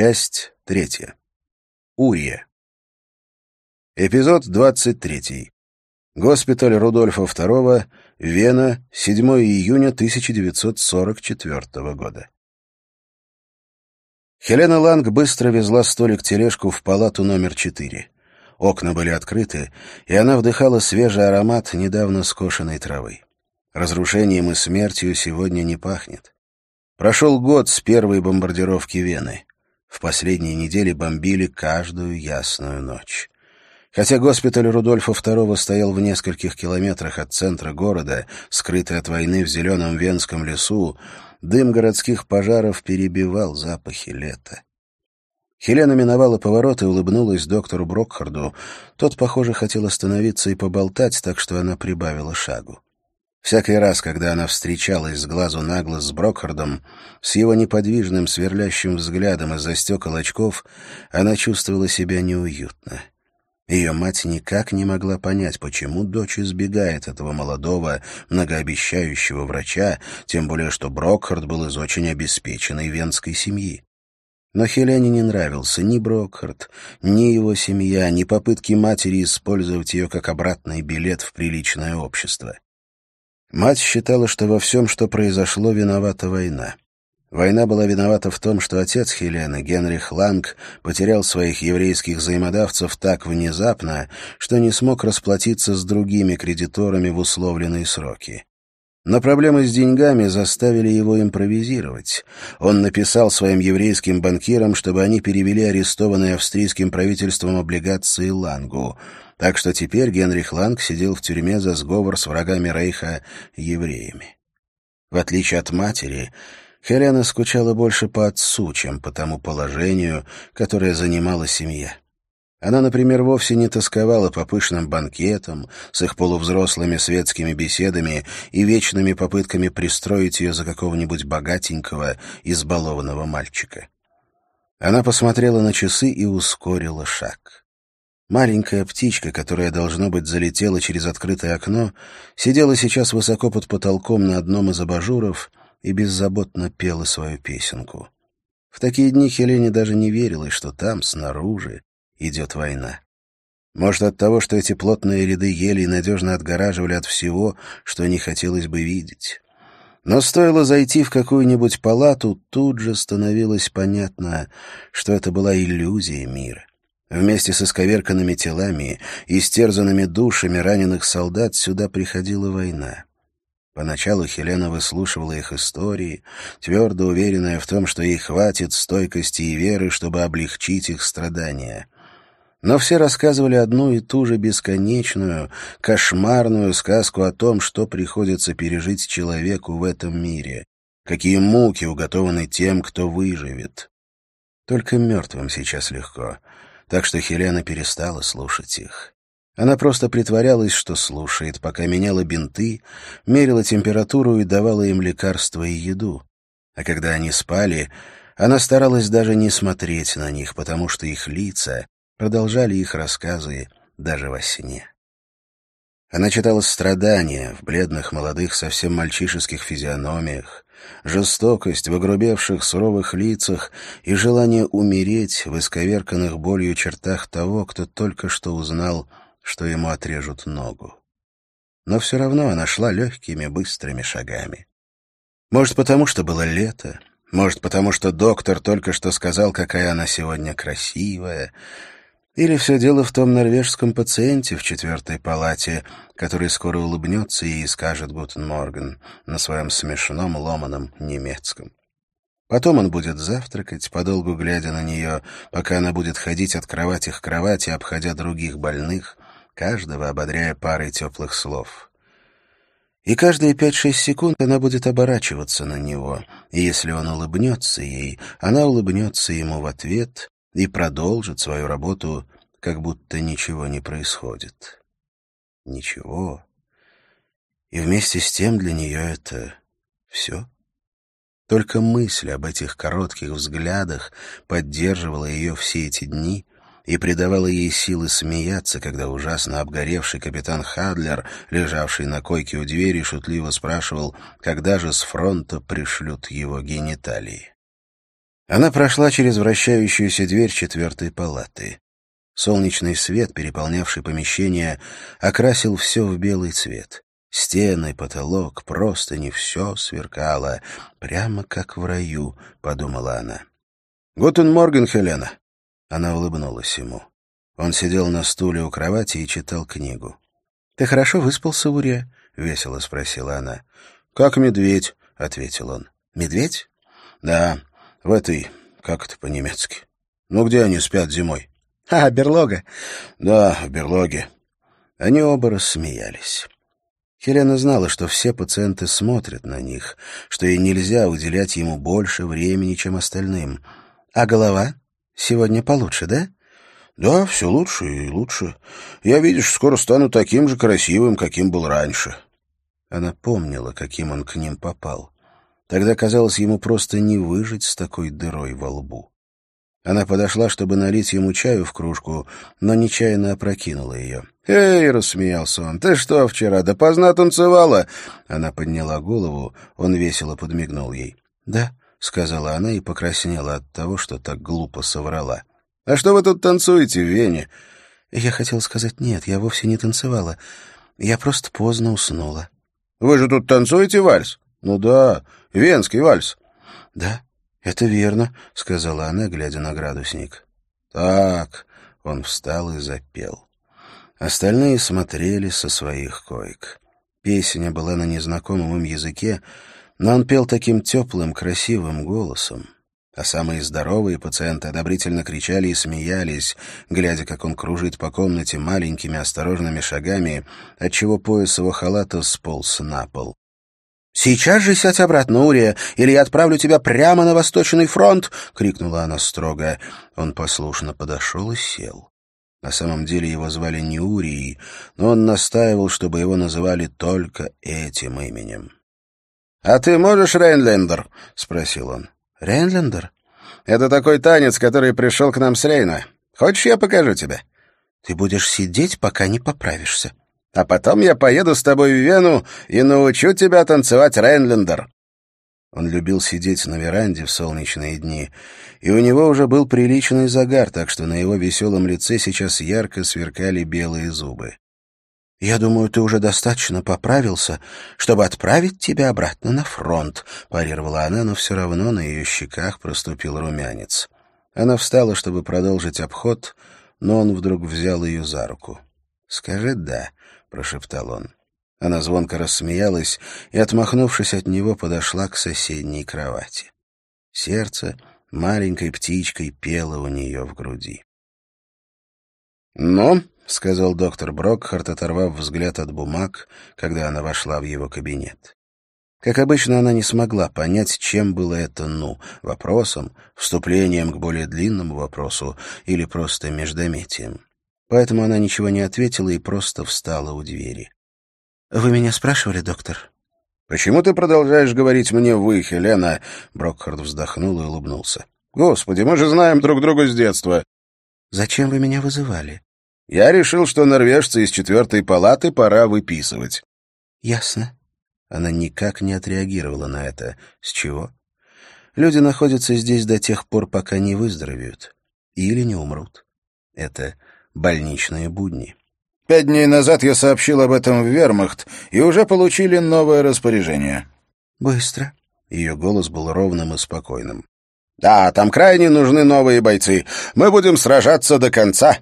Часть третья. Урия. Эпизод 23. Госпиталь Рудольфа II, Вена, 7 июня 1944 года. Хелена Ланг быстро везла столик-тележку в палату номер 4. Окна были открыты, и она вдыхала свежий аромат недавно скошенной травы. Разрушением и смертью сегодня не пахнет. Прошел год с первой бомбардировки Вены. В последние недели бомбили каждую ясную ночь. Хотя госпиталь Рудольфа II стоял в нескольких километрах от центра города, скрытый от войны в зеленом венском лесу, дым городских пожаров перебивал запахи лета. Хелена миновала поворот и улыбнулась доктору Брокхарду. Тот, похоже, хотел остановиться и поболтать, так что она прибавила шагу. Всякий раз, когда она встречалась с глазу на глаз с Брокхардом, с его неподвижным сверлящим взглядом из-за стекол очков, она чувствовала себя неуютно. Ее мать никак не могла понять, почему дочь избегает этого молодого, многообещающего врача, тем более что Брокхард был из очень обеспеченной венской семьи. Но Хелене не нравился ни Брокхард, ни его семья, ни попытки матери использовать ее как обратный билет в приличное общество. Мать считала, что во всем, что произошло, виновата война. Война была виновата в том, что отец Хелены, Генрих Ланг, потерял своих еврейских взаимодавцев так внезапно, что не смог расплатиться с другими кредиторами в условленные сроки. Но проблемы с деньгами заставили его импровизировать. Он написал своим еврейским банкирам, чтобы они перевели арестованные австрийским правительством облигации Лангу — так что теперь Генрих Ланг сидел в тюрьме за сговор с врагами Рейха евреями. В отличие от матери, Хелена скучала больше по отцу, чем по тому положению, которое занимала семья. Она, например, вовсе не тосковала по пышным банкетам с их полувзрослыми светскими беседами и вечными попытками пристроить ее за какого-нибудь богатенького, избалованного мальчика. Она посмотрела на часы и ускорила шаг. Маленькая птичка, которая, должно быть, залетела через открытое окно, сидела сейчас высоко под потолком на одном из абажуров и беззаботно пела свою песенку. В такие дни Хелене даже не верилось, что там, снаружи, идет война. Может, от того, что эти плотные ряды елей надежно отгораживали от всего, что не хотелось бы видеть. Но стоило зайти в какую-нибудь палату, тут же становилось понятно, что это была иллюзия мира. Вместе с исковерканными телами и стерзанными душами раненых солдат сюда приходила война. Поначалу Хелена выслушивала их истории, твердо уверенная в том, что ей хватит стойкости и веры, чтобы облегчить их страдания. Но все рассказывали одну и ту же бесконечную, кошмарную сказку о том, что приходится пережить человеку в этом мире, какие муки уготованы тем, кто выживет. Только мертвым сейчас легко — так что Хелена перестала слушать их. Она просто притворялась, что слушает, пока меняла бинты, мерила температуру и давала им лекарства и еду. А когда они спали, она старалась даже не смотреть на них, потому что их лица продолжали их рассказы даже во сне. Она читала страдания в бледных, молодых, совсем мальчишеских физиономиях, жестокость в огрубевших суровых лицах и желание умереть в исковерканных болью чертах того, кто только что узнал, что ему отрежут ногу. Но все равно она шла легкими, быстрыми шагами. Может, потому что было лето, может, потому что доктор только что сказал, какая она сегодня красивая, или все дело в том норвежском пациенте в четвертой палате, который скоро улыбнется и скажет «Гутен Морген» на своем смешном ломаном немецком. Потом он будет завтракать, подолгу глядя на нее, пока она будет ходить от кровати к кровати, обходя других больных, каждого ободряя парой теплых слов. И каждые пять-шесть секунд она будет оборачиваться на него, и если он улыбнется ей, она улыбнется ему в ответ, и продолжит свою работу, как будто ничего не происходит. Ничего. И вместе с тем для нее это все. Только мысль об этих коротких взглядах поддерживала ее все эти дни и придавала ей силы смеяться, когда ужасно обгоревший капитан Хадлер, лежавший на койке у двери, шутливо спрашивал, когда же с фронта пришлют его гениталии. Она прошла через вращающуюся дверь четвертой палаты. Солнечный свет, переполнявший помещение, окрасил все в белый цвет. Стены, потолок, простыни все сверкало, прямо как в раю, — подумала она. «Guten Morgen, Хелена!» Она улыбнулась ему. Он сидел на стуле у кровати и читал книгу. «Ты хорошо выспался, Урия?» — весело спросила она. «Как медведь», — ответил он. «Медведь?» «Да, в этой, как это по-немецки? Ну, где они спят зимой? А, берлога. Да, в берлоге. Они оба рассмеялись. Хелена знала, что все пациенты смотрят на них, что ей нельзя уделять ему больше времени, чем остальным. А голова? Сегодня получше, да? Да, все лучше и лучше. Я, видишь, скоро стану таким же красивым, каким был раньше. Она помнила, каким он к ним попал. Тогда казалось ему просто не выжить с такой дырой во лбу. Она подошла, чтобы налить ему чаю в кружку, но нечаянно опрокинула ее. «Эй!» — рассмеялся он. «Ты что вчера, допоздна танцевала?» Она подняла голову, он весело подмигнул ей. «Да», — сказала она и покраснела от того, что так глупо соврала. «А что вы тут танцуете Вене?» «Я хотела сказать нет, я вовсе не танцевала. Я просто поздно уснула». «Вы же тут танцуете вальс?» «Ну да, венский вальс». «Да, это верно», — сказала она, глядя на градусник. «Так», — он встал и запел. Остальные смотрели со своих коек. Песня была на незнакомом им языке, но он пел таким теплым, красивым голосом. А самые здоровые пациенты одобрительно кричали и смеялись, глядя, как он кружит по комнате маленькими осторожными шагами, отчего пояс его халата сполз на пол. «Сейчас же сядь обратно, Урия, или я отправлю тебя прямо на Восточный фронт!» — крикнула она строго. Он послушно подошел и сел. На самом деле его звали не Урией, но он настаивал, чтобы его называли только этим именем. «А ты можешь Рейнлендер?» — спросил он. «Рейнлендер?» «Это такой танец, который пришел к нам с Рейна. Хочешь, я покажу тебе?» «Ты будешь сидеть, пока не поправишься». А потом я поеду с тобой в Вену и научу тебя танцевать Рейнлендер». Он любил сидеть на веранде в солнечные дни, и у него уже был приличный загар, так что на его веселом лице сейчас ярко сверкали белые зубы. «Я думаю, ты уже достаточно поправился, чтобы отправить тебя обратно на фронт», — парировала она, но все равно на ее щеках проступил румянец. Она встала, чтобы продолжить обход, но он вдруг взял ее за руку. «Скажи «да», — прошептал он. Она звонко рассмеялась и, отмахнувшись от него, подошла к соседней кровати. Сердце маленькой птичкой пело у нее в груди. «Ну», — сказал доктор Брокхарт, оторвав взгляд от бумаг, когда она вошла в его кабинет. Как обычно, она не смогла понять, чем было это «ну» — вопросом, вступлением к более длинному вопросу или просто междометием. Поэтому она ничего не ответила и просто встала у двери. «Вы меня спрашивали, доктор?» «Почему ты продолжаешь говорить мне «вы», Хелена?» Брокхард вздохнул и улыбнулся. «Господи, мы же знаем друг друга с детства». «Зачем вы меня вызывали?» «Я решил, что норвежца из четвертой палаты пора выписывать». «Ясно». Она никак не отреагировала на это. С чего? Люди находятся здесь до тех пор, пока не выздоровеют. Или не умрут. Это больничные будни. Пять дней назад я сообщил об этом в вермахт, и уже получили новое распоряжение. Быстро. Ее голос был ровным и спокойным. Да, там крайне нужны новые бойцы. Мы будем сражаться до конца.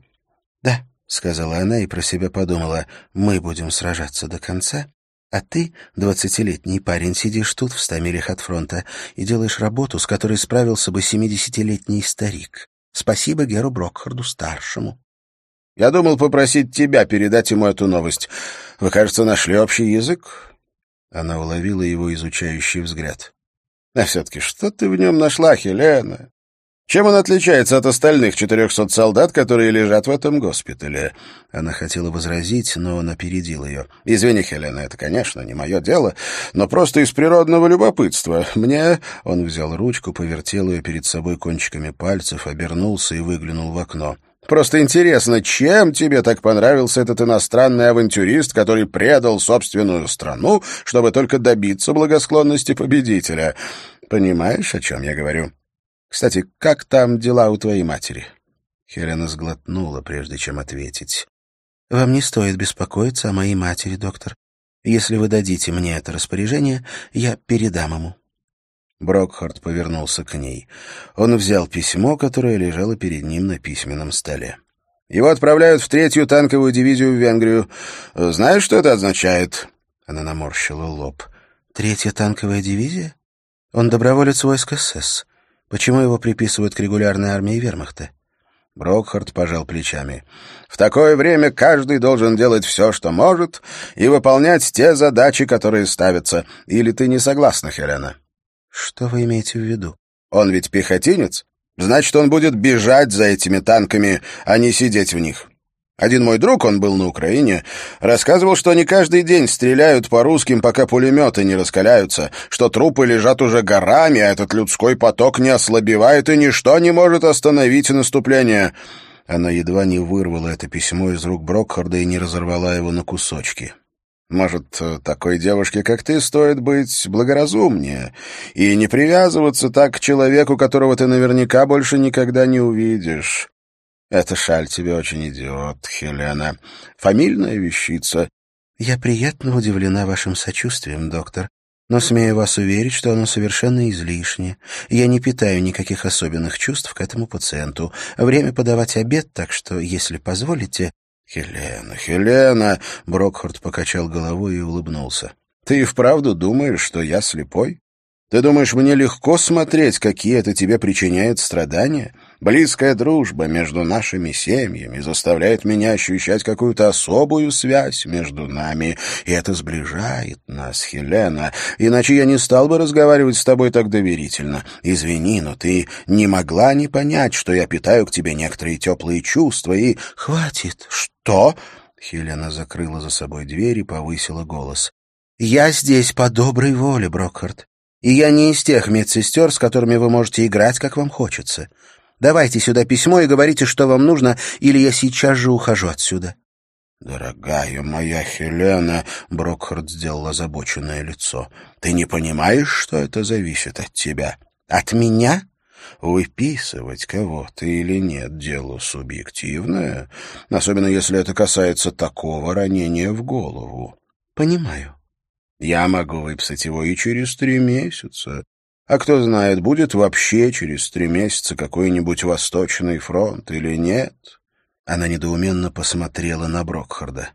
Да, сказала она и про себя подумала. Мы будем сражаться до конца. А ты, двадцатилетний парень, сидишь тут в ста милях от фронта и делаешь работу, с которой справился бы семидесятилетний старик. Спасибо Геру Брокхарду-старшему. Я думал попросить тебя передать ему эту новость. Вы, кажется, нашли общий язык?» Она уловила его изучающий взгляд. «А все-таки что ты в нем нашла, Хелена? Чем он отличается от остальных четырехсот солдат, которые лежат в этом госпитале?» Она хотела возразить, но он опередил ее. «Извини, Хелена, это, конечно, не мое дело, но просто из природного любопытства. Мне...» Он взял ручку, повертел ее перед собой кончиками пальцев, обернулся и выглянул в окно. Просто интересно, чем тебе так понравился этот иностранный авантюрист, который предал собственную страну, чтобы только добиться благосклонности победителя? Понимаешь, о чем я говорю?» Кстати, как там дела у твоей матери?» Хелена сглотнула, прежде чем ответить. «Вам не стоит беспокоиться о моей матери, доктор. Если вы дадите мне это распоряжение, я передам ему». Брокхард повернулся к ней. Он взял письмо, которое лежало перед ним на письменном столе. «Его отправляют в третью танковую дивизию в Венгрию. Знаешь, что это означает?» Она наморщила лоб. «Третья танковая дивизия? Он доброволец войск СС. Почему его приписывают к регулярной армии вермахта?» Брокхард пожал плечами. «В такое время каждый должен делать все, что может, и выполнять те задачи, которые ставятся. Или ты не согласна, Хелена?» «Что вы имеете в виду?» «Он ведь пехотинец. Значит, он будет бежать за этими танками, а не сидеть в них. Один мой друг, он был на Украине, рассказывал, что они каждый день стреляют по русским, пока пулеметы не раскаляются, что трупы лежат уже горами, а этот людской поток не ослабевает, и ничто не может остановить наступление. Она едва не вырвала это письмо из рук Брокхарда и не разорвала его на кусочки. Может, такой девушке, как ты, стоит быть благоразумнее и не привязываться так к человеку, которого ты наверняка больше никогда не увидишь. Эта шаль тебе очень идет, Хелена. Фамильная вещица. Я приятно удивлена вашим сочувствием, доктор. Но смею вас уверить, что оно совершенно излишне. Я не питаю никаких особенных чувств к этому пациенту. Время подавать обед, так что, если позволите... «Хелена, Хелена!» — Брокхард покачал головой и улыбнулся. «Ты и вправду думаешь, что я слепой? Ты думаешь, мне легко смотреть, какие это тебе причиняет страдания? Близкая дружба между нашими семьями заставляет меня ощущать какую-то особую связь между нами, и это сближает нас, Хелена. Иначе я не стал бы разговаривать с тобой так доверительно. Извини, но ты не могла не понять, что я питаю к тебе некоторые теплые чувства, и... Хватит. Что? Хелена закрыла за собой дверь и повысила голос. «Я здесь по доброй воле, Брокхарт, и я не из тех медсестер, с которыми вы можете играть, как вам хочется. Давайте сюда письмо и говорите, что вам нужно, или я сейчас же ухожу отсюда». «Дорогая моя Хелена», — Брокхард сделал озабоченное лицо, — «ты не понимаешь, что это зависит от тебя?» «От меня?» Выписывать кого-то или нет — дело субъективное, особенно если это касается такого ранения в голову. Понимаю. Я могу выписать его и через три месяца, а кто знает, будет вообще через три месяца какой-нибудь Восточный фронт или нет. Она недоуменно посмотрела на Брокхарда.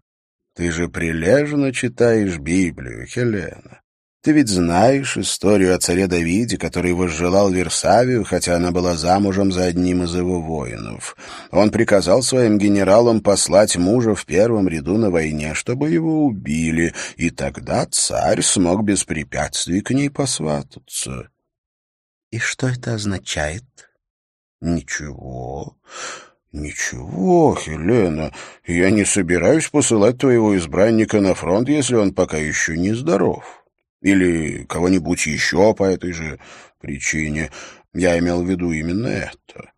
Ты же прилежно читаешь Библию, Хелена. Ты ведь знаешь историю о царе Давиде, который возжелал Версавию, хотя она была замужем за одним из его воинов. Он приказал своим генералам послать мужа в первом ряду на войне, чтобы его убили, и тогда царь смог без препятствий к ней посвататься. И что это означает? Ничего. Ничего, Хелена. Я не собираюсь посылать твоего избранника на фронт, если он пока еще не здоров. Или кого-нибудь еще по этой же причине. Я имел в виду именно это.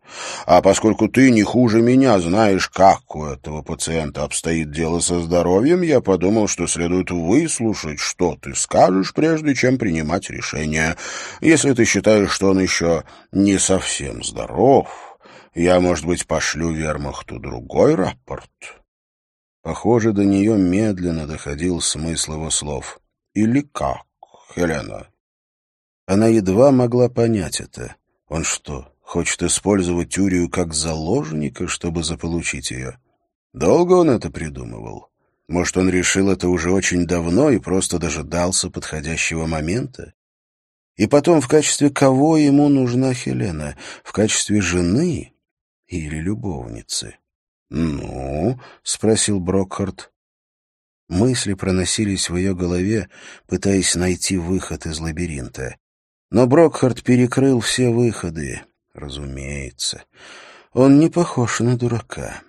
А поскольку ты не хуже меня знаешь, как у этого пациента обстоит дело со здоровьем, я подумал, что следует выслушать, что ты скажешь, прежде чем принимать решение. Если ты считаешь, что он еще не совсем здоров, я, может быть, пошлю вермахту другой рапорт. Похоже, до нее медленно доходил смысл его слов. Или как, Хелена? Она едва могла понять это. Он что, хочет использовать Урию как заложника, чтобы заполучить ее? Долго он это придумывал? Может, он решил это уже очень давно и просто дожидался подходящего момента? И потом, в качестве кого ему нужна Хелена? В качестве жены или любовницы? «Ну?» — спросил Брокхарт. Мысли проносились в ее голове, пытаясь найти выход из лабиринта. Но Брокхарт перекрыл все выходы. Разумеется. Он не похож на дурака.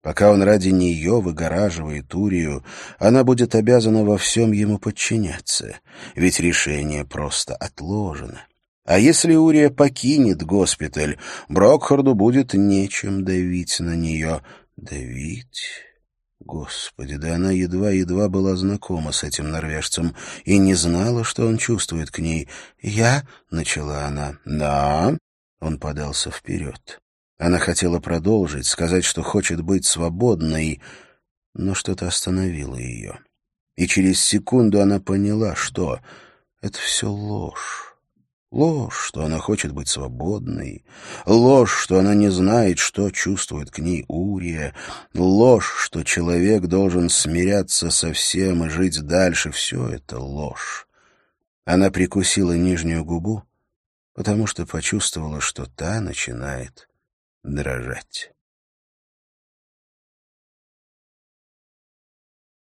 Пока он ради нее выгораживает Урию, она будет обязана во всем ему подчиняться, ведь решение просто отложено. А если Урия покинет госпиталь, Брокхарду будет нечем давить на нее. Давить... Господи, да она едва-едва была знакома с этим норвежцем и не знала, что он чувствует к ней. «Я?» — начала она. «Да?» Он подался вперед. Она хотела продолжить, сказать, что хочет быть свободной, но что-то остановило ее. И через секунду она поняла, что это все ложь. Ложь, что она хочет быть свободной. Ложь, что она не знает, что чувствует к ней Урия. Ложь, что человек должен смиряться со всем и жить дальше. Все это ложь. Она прикусила нижнюю губу, потому что почувствовала, что та начинает дрожать.